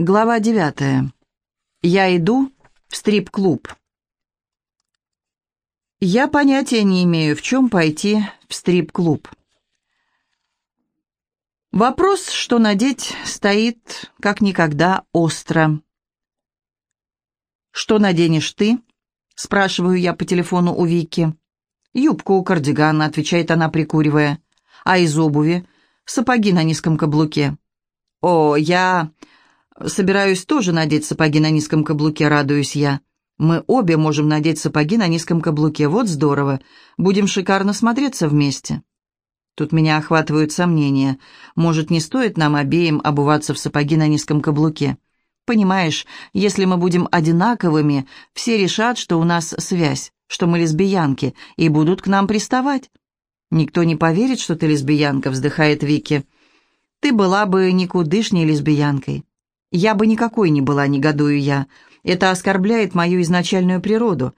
Глава девятая. Я иду в стрип-клуб. Я понятия не имею, в чем пойти в стрип-клуб. Вопрос, что надеть, стоит как никогда остро. «Что наденешь ты?» — спрашиваю я по телефону у Вики. «Юбку, кардиган», — отвечает она, прикуривая. «А из обуви?» «Сапоги на низком каблуке». «О, я...» Собираюсь тоже надеть сапоги на низком каблуке, радуюсь я. Мы обе можем надеть сапоги на низком каблуке. Вот здорово. Будем шикарно смотреться вместе. Тут меня охватывают сомнения. Может, не стоит нам обеим обуваться в сапоги на низком каблуке? Понимаешь, если мы будем одинаковыми, все решат, что у нас связь, что мы лесбиянки, и будут к нам приставать. Никто не поверит, что ты лесбиянка, вздыхает Вики. Ты была бы никудышней лесбиянкой. Я бы никакой не была, негодую я. Это оскорбляет мою изначальную природу.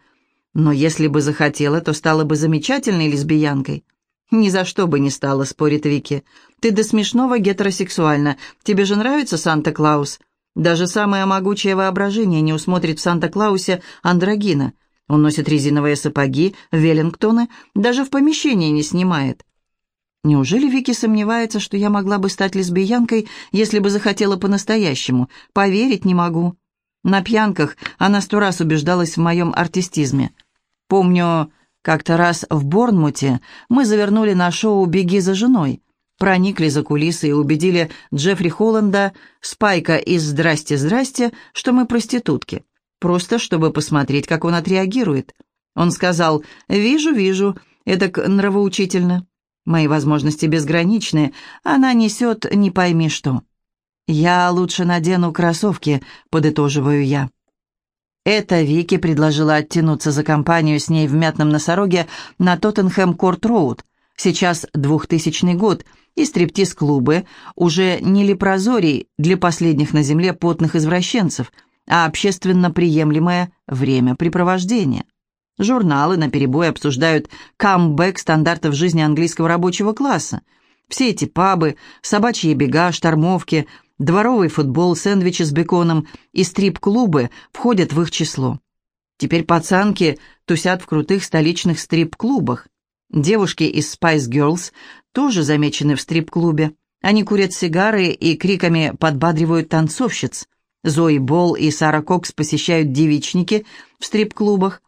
Но если бы захотела, то стала бы замечательной лесбиянкой. Ни за что бы не стала, спорит Вики. Ты до смешного гетеросексуальна. Тебе же нравится Санта-Клаус? Даже самое могучее воображение не усмотрит в Санта-Клаусе андрогина. Он носит резиновые сапоги, веллингтоны, даже в помещении не снимает. Неужели Вики сомневается, что я могла бы стать лесбиянкой, если бы захотела по-настоящему? Поверить не могу. На пьянках она сто раз убеждалась в моем артистизме. Помню, как-то раз в Борнмуте мы завернули на шоу «Беги за женой». Проникли за кулисы и убедили Джеффри Холланда, Спайка из «Здрасте, здрасте», что мы проститутки. Просто чтобы посмотреть, как он отреагирует. Он сказал «Вижу, вижу, это нравоучительно». Мои возможности безграничны, она несет не пойми что. Я лучше надену кроссовки, подытоживаю я. Это Вики предложила оттянуться за компанию с ней в мятном носороге на Тоттенхэм-Корт-Роуд. Сейчас двухтысячный год, и стриптиз-клубы уже не лепрозорий для последних на земле потных извращенцев, а общественно приемлемое времяпрепровождение. Журналы наперебой обсуждают камбэк стандартов жизни английского рабочего класса. Все эти пабы, собачьи бега, штормовки, дворовый футбол, сэндвичи с беконом и стрип-клубы входят в их число. Теперь пацанки тусят в крутых столичных стрип-клубах. Девушки из Spice Girls тоже замечены в стрип-клубе. Они курят сигары и криками подбадривают танцовщиц. Зои Болл и Сара Кокс посещают девичники в стрип-клубах.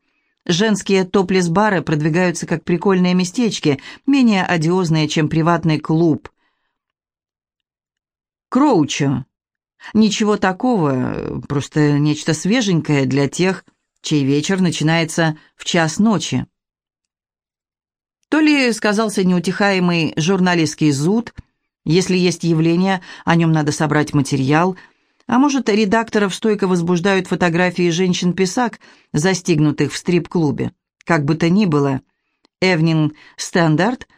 Женские топлес-бары продвигаются как прикольные местечки, менее одиозные, чем приватный клуб. Кроучо. Ничего такого, просто нечто свеженькое для тех, чей вечер начинается в час ночи. То ли сказался неутихаемый журналистский зуд, если есть явление, о нем надо собрать материал – а может, редакторов стойко возбуждают фотографии женщин-писак, застигнутых в стрип-клубе. Как бы то ни было, Эвнинг Стандарт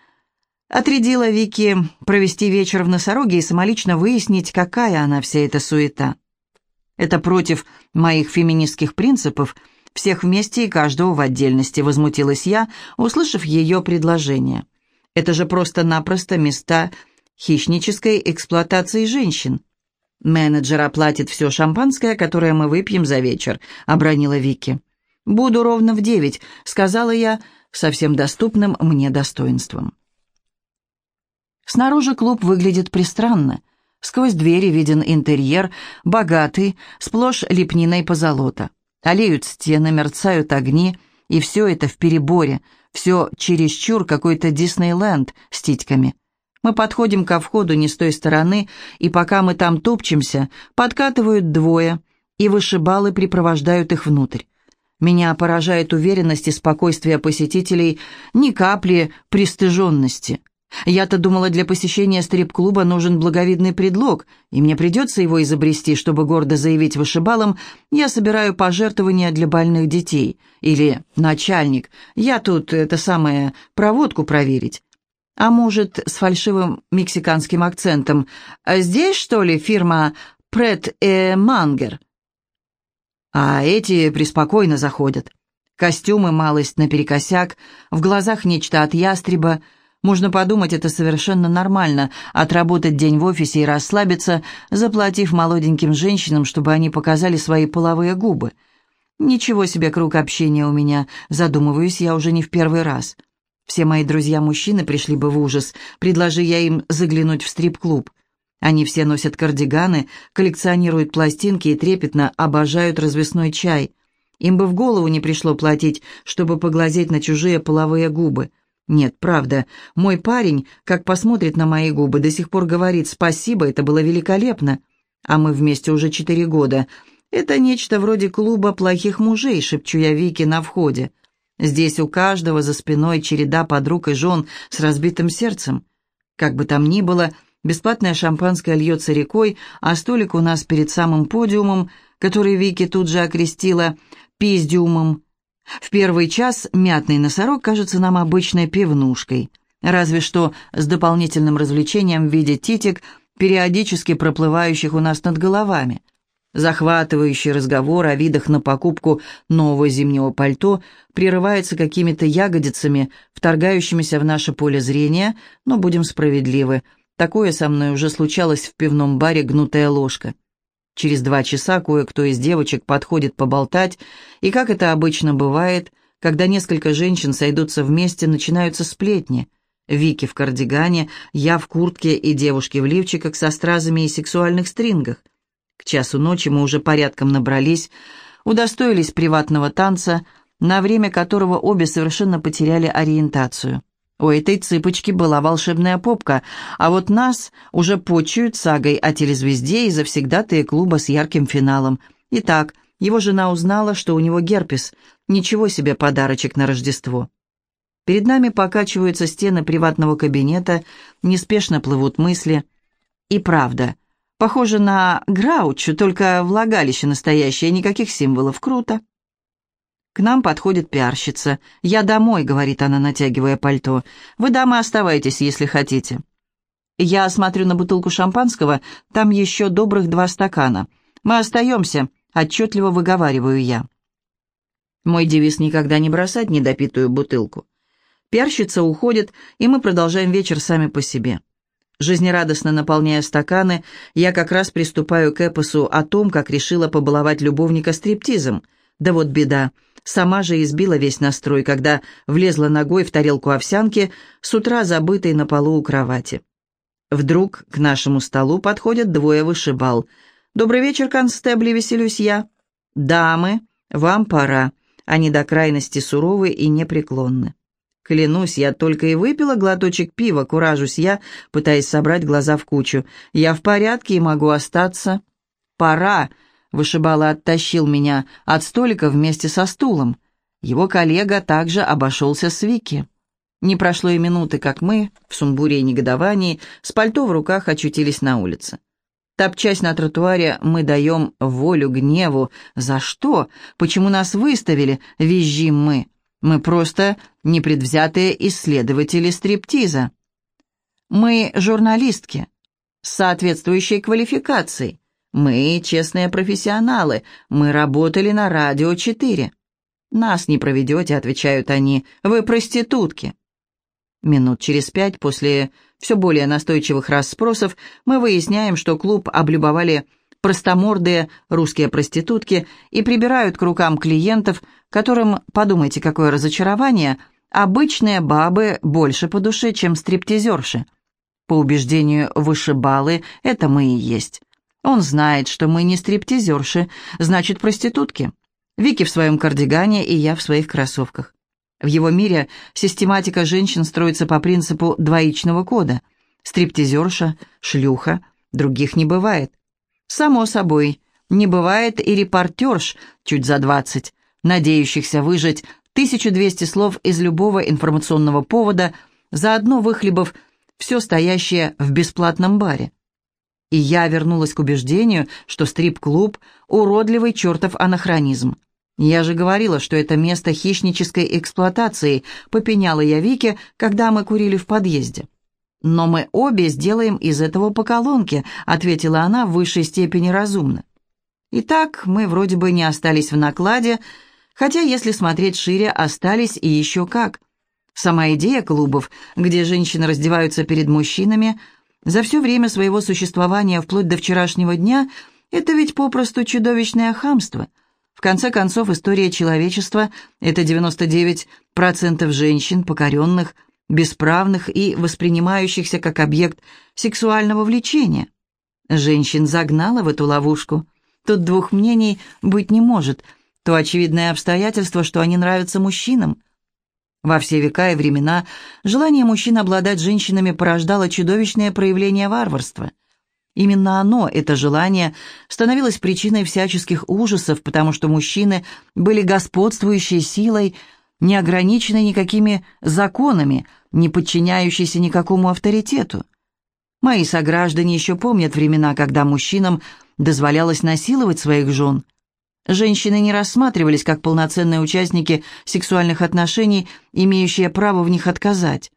отрядила Вики провести вечер в носороге и самолично выяснить, какая она вся эта суета. Это против моих феминистских принципов, всех вместе и каждого в отдельности, возмутилась я, услышав ее предложение. Это же просто-напросто места хищнической эксплуатации женщин. «Менеджер оплатит все шампанское, которое мы выпьем за вечер», — обронила Вики. «Буду ровно в девять», — сказала я совсем доступным мне достоинством. Снаружи клуб выглядит пристранно. Сквозь двери виден интерьер, богатый, сплошь лепниной позолота. Олеют стены, мерцают огни, и все это в переборе, все чересчур какой-то Диснейленд с титьками. Мы подходим ко входу не с той стороны, и пока мы там топчемся, подкатывают двое, и вышибалы припровождают их внутрь. Меня поражает уверенность и спокойствие посетителей, ни капли пристыженности. Я-то думала, для посещения стрип-клуба нужен благовидный предлог, и мне придется его изобрести, чтобы гордо заявить вышибалам, я собираю пожертвования для больных детей. Или «Начальник, я тут, это самое, проводку проверить». А может, с фальшивым мексиканским акцентом. «А «Здесь, что ли, фирма Прет э Мангер?» А эти преспокойно заходят. Костюмы малость наперекосяк, в глазах нечто от ястреба, Можно подумать, это совершенно нормально – отработать день в офисе и расслабиться, заплатив молоденьким женщинам, чтобы они показали свои половые губы. Ничего себе круг общения у меня, задумываюсь я уже не в первый раз. Все мои друзья-мужчины пришли бы в ужас, предложи я им заглянуть в стрип-клуб. Они все носят кардиганы, коллекционируют пластинки и трепетно обожают развесной чай. Им бы в голову не пришло платить, чтобы поглазеть на чужие половые губы. Нет, правда, мой парень, как посмотрит на мои губы, до сих пор говорит «спасибо, это было великолепно». А мы вместе уже четыре года. Это нечто вроде клуба плохих мужей, шепчу я Вике на входе. Здесь у каждого за спиной череда подруг и жен с разбитым сердцем. Как бы там ни было, бесплатное шампанское льется рекой, а столик у нас перед самым подиумом, который Вики тут же окрестила «пиздиумом», в первый час мятный носорог кажется нам обычной пивнушкой, разве что с дополнительным развлечением в виде титик, периодически проплывающих у нас над головами. Захватывающий разговор о видах на покупку нового зимнего пальто прерывается какими-то ягодицами, вторгающимися в наше поле зрения, но будем справедливы. Такое со мной уже случалось в пивном баре «Гнутая ложка». Через два часа кое-кто из девочек подходит поболтать, и, как это обычно бывает, когда несколько женщин сойдутся вместе, начинаются сплетни. Вики в кардигане, я в куртке и девушки в лифчиках со стразами и сексуальных стрингах. К часу ночи мы уже порядком набрались, удостоились приватного танца, на время которого обе совершенно потеряли ориентацию. У этой цыпочки была волшебная попка, а вот нас уже почуют сагой о телезвезде и завсегдатые клуба с ярким финалом. Итак, его жена узнала, что у него герпес. Ничего себе подарочек на Рождество. Перед нами покачиваются стены приватного кабинета, неспешно плывут мысли. И правда, похоже на Граучу, только влагалище настоящее, никаких символов. Круто. К нам подходит пиарщица. «Я домой», — говорит она, натягивая пальто. «Вы, дамы, оставайтесь, если хотите». Я смотрю на бутылку шампанского, там еще добрых два стакана. «Мы остаемся», — отчетливо выговариваю я. Мой девиз никогда не бросать недопитую бутылку. Пиарщица уходит, и мы продолжаем вечер сами по себе. Жизнерадостно наполняя стаканы, я как раз приступаю к эпосу о том, как решила побаловать любовника стриптизом. Да вот беда. Сама же избила весь настрой, когда влезла ногой в тарелку овсянки, с утра забытой на полу у кровати. Вдруг к нашему столу подходят двое вышибал. «Добрый вечер, констебли, веселюсь я». «Дамы, вам пора». Они до крайности суровы и непреклонны. Клянусь, я только и выпила глоточек пива, куражусь я, пытаясь собрать глаза в кучу. Я в порядке и могу остаться. «Пора», Вышибала оттащил меня от столика вместе со стулом. Его коллега также обошелся с Вики. Не прошло и минуты, как мы, в сумбуре и негодовании, с пальто в руках очутились на улице. Топчась на тротуаре, мы даем волю гневу. За что? Почему нас выставили? Визжим мы. Мы просто непредвзятые исследователи стриптиза. Мы журналистки с соответствующей квалификацией. Мы честные профессионалы, мы работали на радио 4. Нас не проведете, отвечают они, вы проститутки. Минут через пять после все более настойчивых расспросов мы выясняем, что клуб облюбовали простомордые русские проститутки и прибирают к рукам клиентов, которым, подумайте, какое разочарование, обычные бабы больше по душе, чем стриптизерши. По убеждению вышибалы, это мы и есть. Он знает, что мы не стриптизерши, значит, проститутки. Вики в своем кардигане и я в своих кроссовках. В его мире систематика женщин строится по принципу двоичного кода. Стриптизерша, шлюха, других не бывает. Само собой, не бывает и репортерш, чуть за двадцать, надеющихся выжать 1200 слов из любого информационного повода, заодно выхлебав все стоящее в бесплатном баре. И я вернулась к убеждению, что стрип-клуб – уродливый чертов анахронизм. Я же говорила, что это место хищнической эксплуатации, попеняла я Вике, когда мы курили в подъезде. «Но мы обе сделаем из этого по колонке», — ответила она в высшей степени разумно. Итак, мы вроде бы не остались в накладе, хотя, если смотреть шире, остались и еще как. Сама идея клубов, где женщины раздеваются перед мужчинами, за все время своего существования вплоть до вчерашнего дня, это ведь попросту чудовищное хамство. В конце концов, история человечества – это 99% женщин, покоренных, бесправных и воспринимающихся как объект сексуального влечения. Женщин загнала в эту ловушку. Тут двух мнений быть не может. То очевидное обстоятельство, что они нравятся мужчинам – во все века и времена желание мужчин обладать женщинами порождало чудовищное проявление варварства. Именно оно, это желание, становилось причиной всяческих ужасов, потому что мужчины были господствующей силой, не ограниченной никакими законами, не подчиняющейся никакому авторитету. Мои сограждане еще помнят времена, когда мужчинам дозволялось насиловать своих жен – Женщины не рассматривались как полноценные участники сексуальных отношений, имеющие право в них отказать.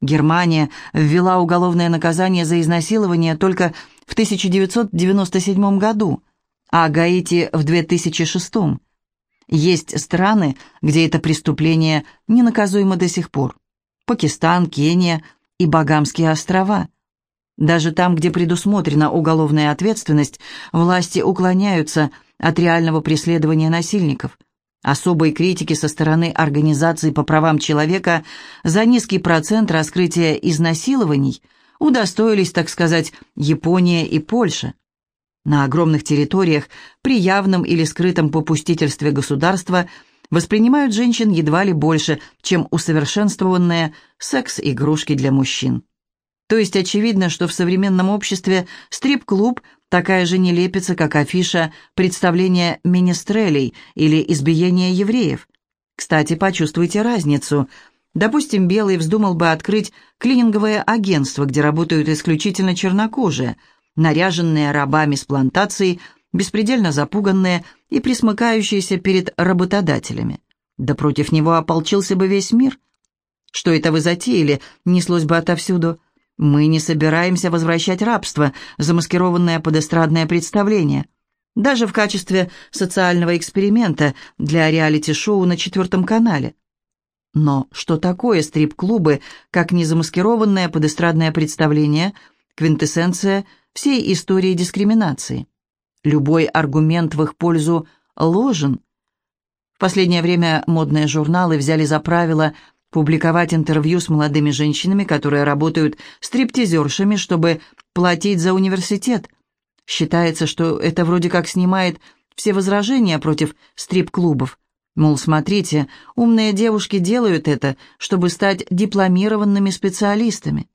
Германия ввела уголовное наказание за изнасилование только в 1997 году, а Гаити в 2006. Есть страны, где это преступление не наказуемо до сих пор. Пакистан, Кения и Багамские острова. Даже там, где предусмотрена уголовная ответственность, власти уклоняются – от реального преследования насильников. Особой критики со стороны организаций по правам человека за низкий процент раскрытия изнасилований удостоились, так сказать, Япония и Польша. На огромных территориях при явном или скрытом попустительстве государства воспринимают женщин едва ли больше, чем усовершенствованные секс-игрушки для мужчин. То есть очевидно, что в современном обществе стрип-клуб такая же нелепица, как афиша представления министрелей или избиения евреев. Кстати, почувствуйте разницу. Допустим, Белый вздумал бы открыть клининговое агентство, где работают исключительно чернокожие, наряженные рабами с плантацией, беспредельно запуганные и присмыкающиеся перед работодателями. Да против него ополчился бы весь мир. Что это вы затеяли, неслось бы отовсюду – мы не собираемся возвращать рабство, замаскированное под эстрадное представление. Даже в качестве социального эксперимента для реалити-шоу на четвертом канале. Но что такое стрип-клубы, как незамаскированное под эстрадное представление, квинтэссенция всей истории дискриминации? Любой аргумент в их пользу ложен. В последнее время модные журналы взяли за правило – публиковать интервью с молодыми женщинами, которые работают стриптизершами, чтобы платить за университет. Считается, что это вроде как снимает все возражения против стрип-клубов. Мол, смотрите, умные девушки делают это, чтобы стать дипломированными специалистами.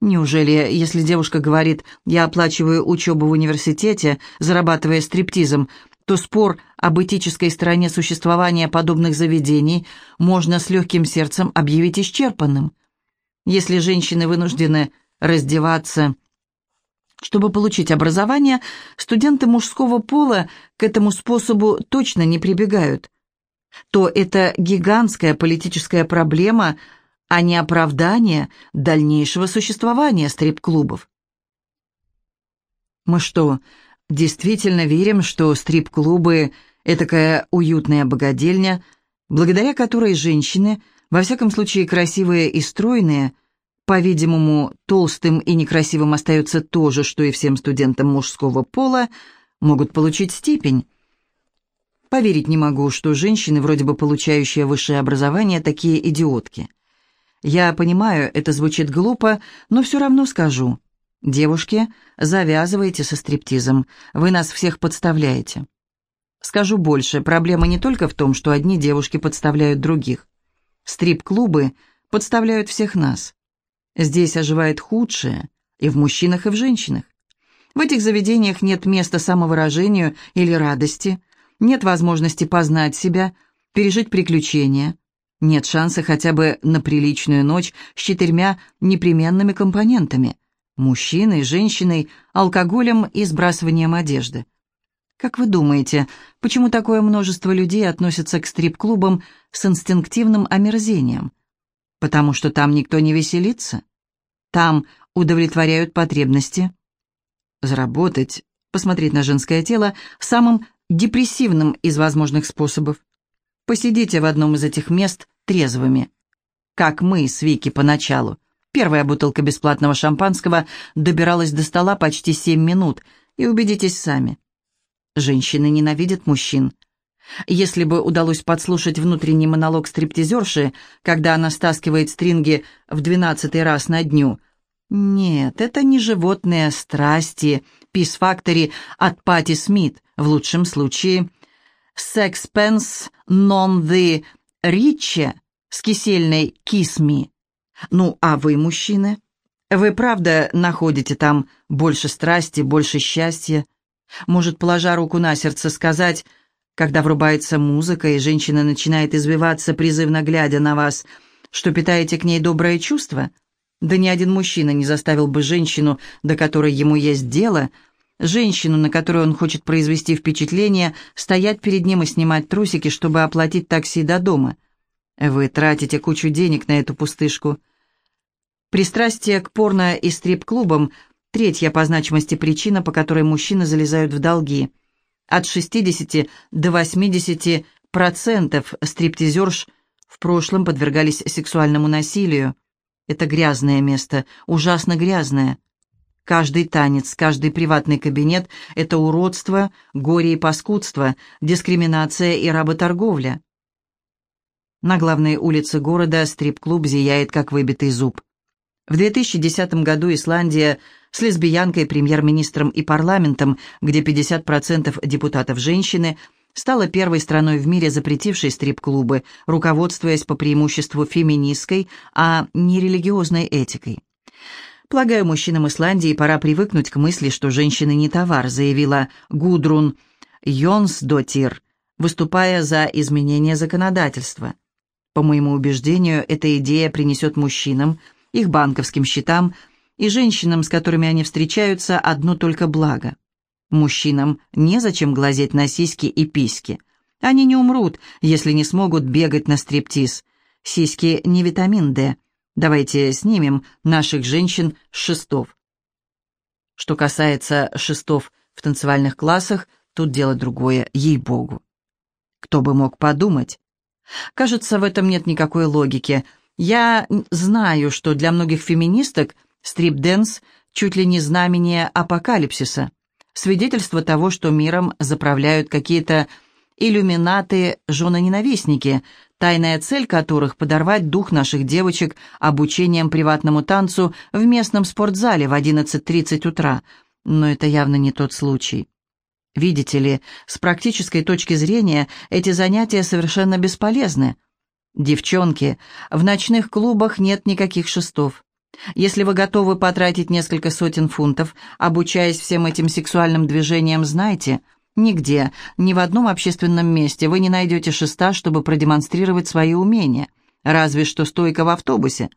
Неужели, если девушка говорит «я оплачиваю учебу в университете, зарабатывая стриптизом», то спор об этической стороне существования подобных заведений можно с легким сердцем объявить исчерпанным. Если женщины вынуждены раздеваться, чтобы получить образование, студенты мужского пола к этому способу точно не прибегают, то это гигантская политическая проблема, а не оправдание дальнейшего существования стрип-клубов. Мы что, действительно верим, что стрип-клубы – этакая уютная богадельня, благодаря которой женщины, во всяком случае красивые и стройные, по-видимому, толстым и некрасивым остается то же, что и всем студентам мужского пола, могут получить степень. Поверить не могу, что женщины, вроде бы получающие высшее образование, такие идиотки. Я понимаю, это звучит глупо, но все равно скажу – «Девушки, завязывайте со стриптизом. Вы нас всех подставляете». Скажу больше, проблема не только в том, что одни девушки подставляют других. Стрип-клубы подставляют всех нас. Здесь оживает худшее и в мужчинах, и в женщинах. В этих заведениях нет места самовыражению или радости, нет возможности познать себя, пережить приключения, нет шанса хотя бы на приличную ночь с четырьмя непременными компонентами – мужчиной, женщиной, алкоголем и сбрасыванием одежды. Как вы думаете, почему такое множество людей относятся к стрип-клубам с инстинктивным омерзением? Потому что там никто не веселится? Там удовлетворяют потребности? Заработать, посмотреть на женское тело самым депрессивным из возможных способов. Посидите в одном из этих мест трезвыми. как мы с Вики поначалу. Первая бутылка бесплатного шампанского добиралась до стола почти семь минут, и убедитесь сами. Женщины ненавидят мужчин. Если бы удалось подслушать внутренний монолог стриптизерши, когда она стаскивает стринги в двенадцатый раз на дню. Нет, это не животные страсти, пис-фактори от Пати Смит, в лучшем случае. «Sexpence non the rich» с кисельной «кисми». Ну, а вы, мужчины? Вы правда находите там больше страсти, больше счастья? Может, положа руку на сердце, сказать когда врубается музыка, и женщина начинает извиваться, призывно глядя на вас, что питаете к ней доброе чувство? Да ни один мужчина не заставил бы женщину, до которой ему есть дело, женщину, на которую он хочет произвести впечатление, стоять перед ним и снимать трусики, чтобы оплатить такси до дома. Вы тратите кучу денег на эту пустышку. Пристрастие к порно и стрип-клубам – третья по значимости причина, по которой мужчины залезают в долги – от 60 до 80 процентов стриптизерш в прошлом подвергались сексуальному насилию. Это грязное место, ужасно грязное. Каждый танец, каждый приватный кабинет – это уродство, горе и паскудство, дискриминация и работорговля. На главной улице города стрип-клуб зияет, как выбитый зуб. В 2010 году Исландия с лесбиянкой, премьер-министром и парламентом, где 50% депутатов женщины, стала первой страной в мире, запретившей стрип-клубы, руководствуясь по преимуществу феминистской, а не религиозной этикой. «Полагаю, мужчинам Исландии пора привыкнуть к мысли, что женщины не товар», заявила Гудрун Йонсдотир, выступая за изменение законодательства. По моему убеждению, эта идея принесет мужчинам – их банковским счетам и женщинам, с которыми они встречаются, одно только благо. Мужчинам незачем глазеть на сиськи и письки. Они не умрут, если не смогут бегать на стриптиз. Сиськи не витамин D. Давайте снимем наших женщин с шестов. Что касается шестов в танцевальных классах, тут дело другое, ей-богу. Кто бы мог подумать? Кажется, в этом нет никакой логики. Я знаю, что для многих феминисток стрип-дэнс чуть ли не знамение апокалипсиса, свидетельство того, что миром заправляют какие-то иллюминаты-женоненавистники, тайная цель которых – подорвать дух наших девочек обучением приватному танцу в местном спортзале в 11.30 утра. Но это явно не тот случай. Видите ли, с практической точки зрения эти занятия совершенно бесполезны – Девчонки, в ночных клубах нет никаких шестов. Если вы готовы потратить несколько сотен фунтов, обучаясь всем этим сексуальным движениям, знайте, нигде, ни в одном общественном месте вы не найдете шеста, чтобы продемонстрировать свои умения, разве что стойка в автобусе.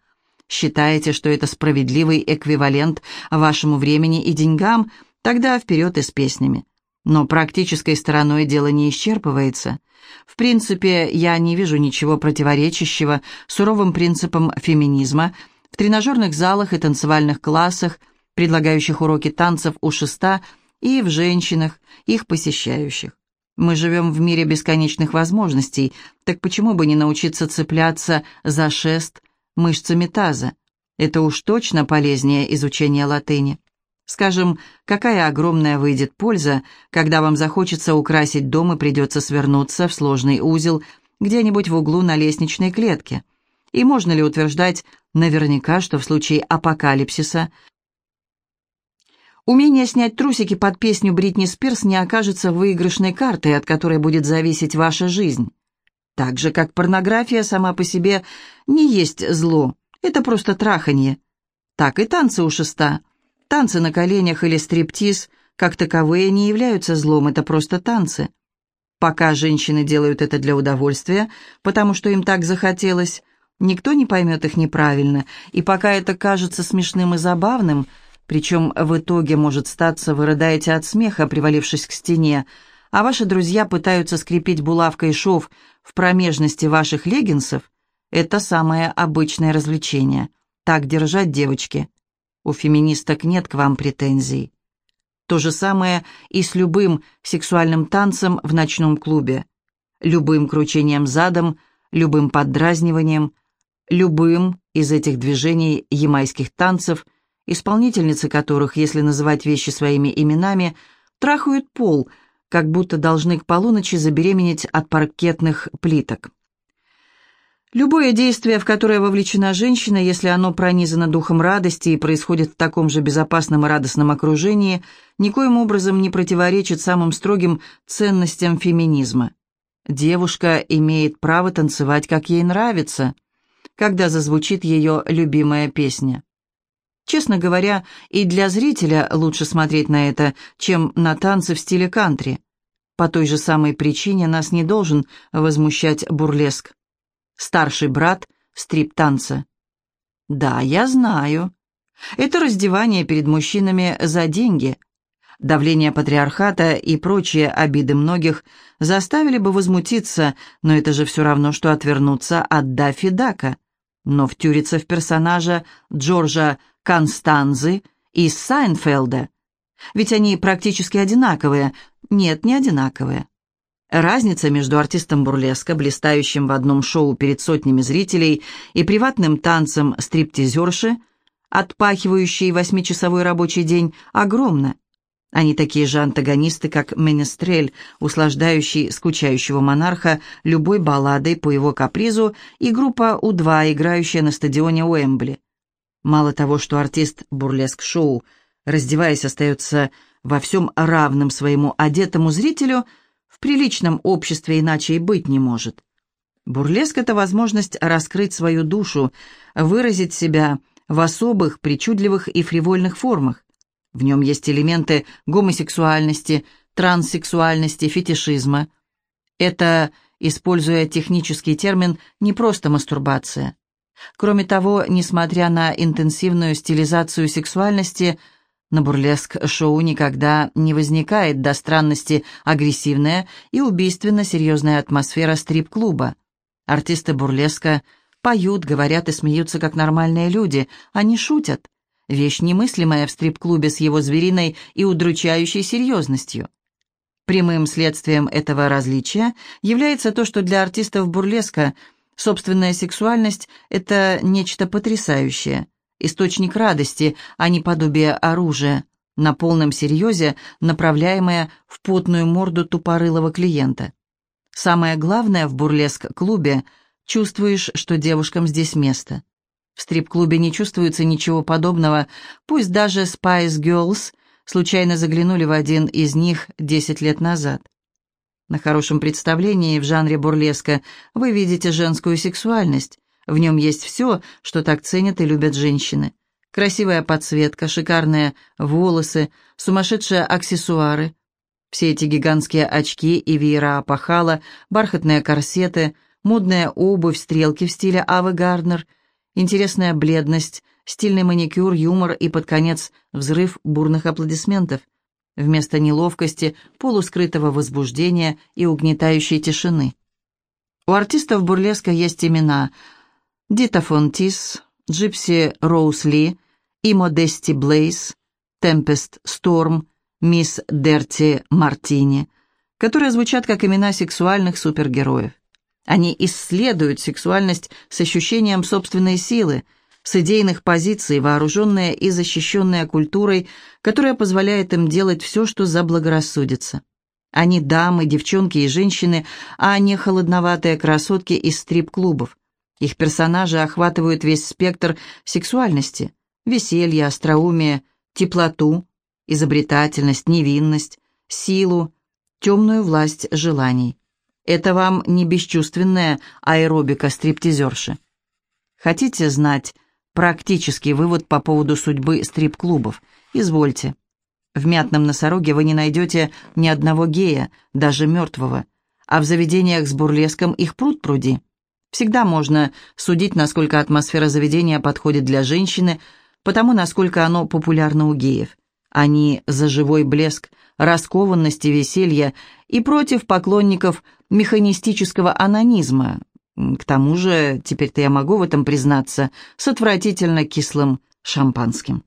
Считаете, что это справедливый эквивалент вашему времени и деньгам? Тогда вперед и с песнями. Но практической стороной дело не исчерпывается. В принципе, я не вижу ничего противоречащего суровым принципам феминизма в тренажерных залах и танцевальных классах, предлагающих уроки танцев у шеста, и в женщинах, их посещающих. Мы живем в мире бесконечных возможностей, так почему бы не научиться цепляться за шест мышцами таза? Это уж точно полезнее изучения латыни. Скажем, какая огромная выйдет польза, когда вам захочется украсить дом и придется свернуться в сложный узел где-нибудь в углу на лестничной клетке. И можно ли утверждать наверняка, что в случае апокалипсиса умение снять трусики под песню Бритни Спирс не окажется выигрышной картой, от которой будет зависеть ваша жизнь? Так же, как порнография сама по себе не есть зло, это просто траханье. Так и танцы у шеста – Танцы на коленях или стриптиз, как таковые, не являются злом, это просто танцы. Пока женщины делают это для удовольствия, потому что им так захотелось, никто не поймет их неправильно, и пока это кажется смешным и забавным, причем в итоге, может статься, вы рыдаете от смеха, привалившись к стене, а ваши друзья пытаются скрепить булавкой шов в промежности ваших леггинсов, это самое обычное развлечение. Так держать, девочки. У феминисток нет к вам претензий. То же самое и с любым сексуальным танцем в ночном клубе, любым кручением задом, любым поддразниванием, любым из этих движений ямайских танцев, исполнительницы которых, если называть вещи своими именами, трахают пол, как будто должны к полуночи забеременеть от паркетных плиток. Любое действие, в которое вовлечена женщина, если оно пронизано духом радости и происходит в таком же безопасном и радостном окружении, никоим образом не противоречит самым строгим ценностям феминизма. Девушка имеет право танцевать, как ей нравится, когда зазвучит ее любимая песня. Честно говоря, и для зрителя лучше смотреть на это, чем на танцы в стиле кантри. По той же самой причине нас не должен возмущать бурлеск. Старший брат стрип-танца. Да, я знаю. Это раздевание перед мужчинами за деньги. Давление патриархата и прочие обиды многих заставили бы возмутиться, но это же все равно, что отвернуться от Даффи Дака. Но втюриться в персонажа Джорджа Констанзы из Сайнфелда. Ведь они практически одинаковые. Нет, не одинаковые. Разница между артистом бурлеска, блистающим в одном шоу перед сотнями зрителей, и приватным танцем стриптизерши, отпахивающей восьмичасовой рабочий день, огромна. Они такие же антагонисты, как Менестрель, услаждающий скучающего монарха любой балладой по его капризу, и группа У-2, играющая на стадионе Уэмбли. Мало того, что артист бурлеск-шоу, раздеваясь, остается во всем равным своему одетому зрителю – приличном обществе иначе и быть не может. Бурлеск — это возможность раскрыть свою душу, выразить себя в особых, причудливых и фривольных формах. В нем есть элементы гомосексуальности, транссексуальности, фетишизма. Это, используя технический термин, не просто мастурбация. Кроме того, несмотря на интенсивную стилизацию сексуальности – на бурлеск-шоу никогда не возникает до странности агрессивная и убийственно серьезная атмосфера стрип-клуба. Артисты бурлеска поют, говорят и смеются, как нормальные люди, они шутят. Вещь немыслимая в стрип-клубе с его звериной и удручающей серьезностью. Прямым следствием этого различия является то, что для артистов бурлеска собственная сексуальность – это нечто потрясающее – источник радости, а не подобие оружия, на полном серьезе направляемое в потную морду тупорылого клиента. Самое главное в бурлеск-клубе – чувствуешь, что девушкам здесь место. В стрип-клубе не чувствуется ничего подобного, пусть даже Spice Girls случайно заглянули в один из них 10 лет назад. На хорошем представлении в жанре бурлеска вы видите женскую сексуальность, в нем есть все, что так ценят и любят женщины. Красивая подсветка, шикарные волосы, сумасшедшие аксессуары. Все эти гигантские очки и веера опахала, бархатные корсеты, модная обувь, стрелки в стиле Авы Гарднер, интересная бледность, стильный маникюр, юмор и, под конец, взрыв бурных аплодисментов. Вместо неловкости, полускрытого возбуждения и угнетающей тишины. У артистов бурлеска есть имена – Дита Фонтис, Джипси Роуз Ли и Модести Блейз, Темпест Сторм, Мисс Дерти Мартини, которые звучат как имена сексуальных супергероев. Они исследуют сексуальность с ощущением собственной силы, с идейных позиций, вооруженные и защищенные культурой, которая позволяет им делать все, что заблагорассудится. Они дамы, девчонки и женщины, а не холодноватые красотки из стрип-клубов. Их персонажи охватывают весь спектр сексуальности, веселье, остроумие, теплоту, изобретательность, невинность, силу, темную власть желаний. Это вам не бесчувственная аэробика стриптизерши. Хотите знать практический вывод по поводу судьбы стрип-клубов? Извольте. В мятном носороге вы не найдете ни одного гея, даже мертвого, а в заведениях с бурлеском их пруд пруди. Всегда можно судить, насколько атмосфера заведения подходит для женщины, потому насколько оно популярно у геев. Они за живой блеск, раскованность и веселье и против поклонников механистического анонизма. К тому же, теперь-то я могу в этом признаться, с отвратительно кислым шампанским.